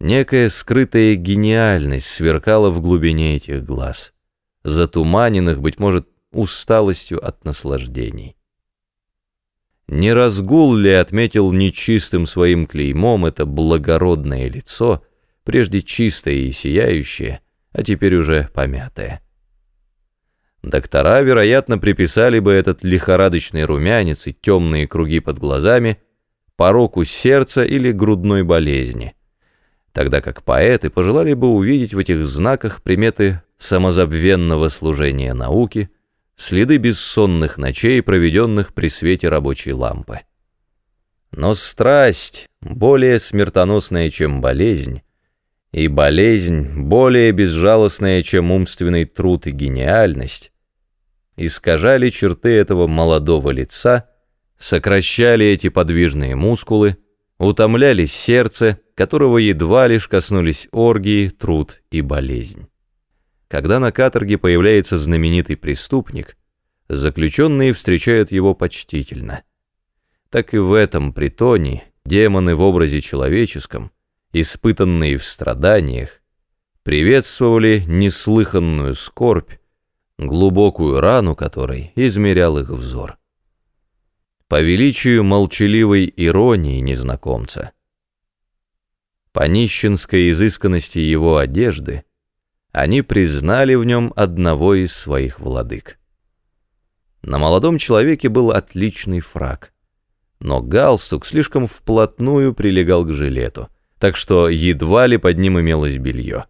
Некая скрытая гениальность сверкала в глубине этих глаз, затуманенных, быть может, усталостью от наслаждений. Не разгул ли отметил нечистым своим клеймом это благородное лицо, прежде чистое и сияющее, а теперь уже помятое? Доктора, вероятно, приписали бы этот лихорадочный румянец и темные круги под глазами пороку сердца или грудной болезни, тогда как поэты пожелали бы увидеть в этих знаках приметы самозабвенного служения науки, следы бессонных ночей, проведенных при свете рабочей лампы. Но страсть, более смертоносная, чем болезнь, и болезнь, более безжалостная, чем умственный труд и гениальность, искажали черты этого молодого лица, сокращали эти подвижные мускулы, утомляли сердце, которого едва лишь коснулись оргии, труд и болезнь. Когда на каторге появляется знаменитый преступник, заключенные встречают его почтительно. Так и в этом притоне демоны в образе человеческом, испытанные в страданиях, приветствовали неслыханную скорбь, глубокую рану которой измерял их взор. По величию молчаливой иронии незнакомца, по нищенской изысканности его одежды, они признали в нем одного из своих владык. На молодом человеке был отличный фраг, но галстук слишком вплотную прилегал к жилету, так что едва ли под ним имелось белье.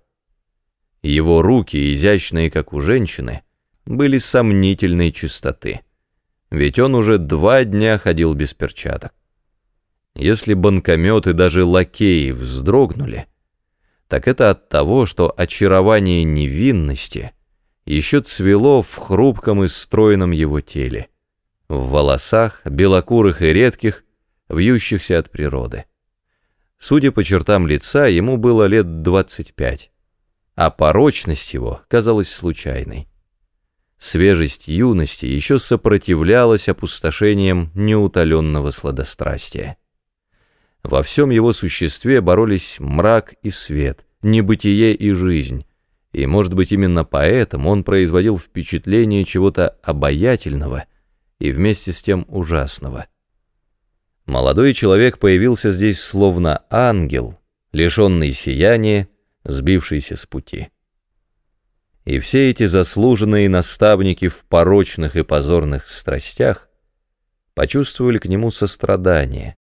Его руки, изящные как у женщины, были сомнительной чистоты. Ведь он уже два дня ходил без перчаток. Если банкометы даже лакеи вздрогнули, так это от того, что очарование невинности еще цвело в хрупком и стройном его теле, в волосах, белокурых и редких, вьющихся от природы. Судя по чертам лица, ему было лет двадцать пять, а порочность его казалась случайной. Свежесть юности еще сопротивлялась опустошениям неутоленного сладострастия. Во всем его существе боролись мрак и свет, небытие и жизнь, и, может быть, именно поэтому он производил впечатление чего-то обаятельного и вместе с тем ужасного. Молодой человек появился здесь словно ангел, лишенный сияния, сбившийся с пути. И все эти заслуженные наставники в порочных и позорных страстях почувствовали к нему сострадание,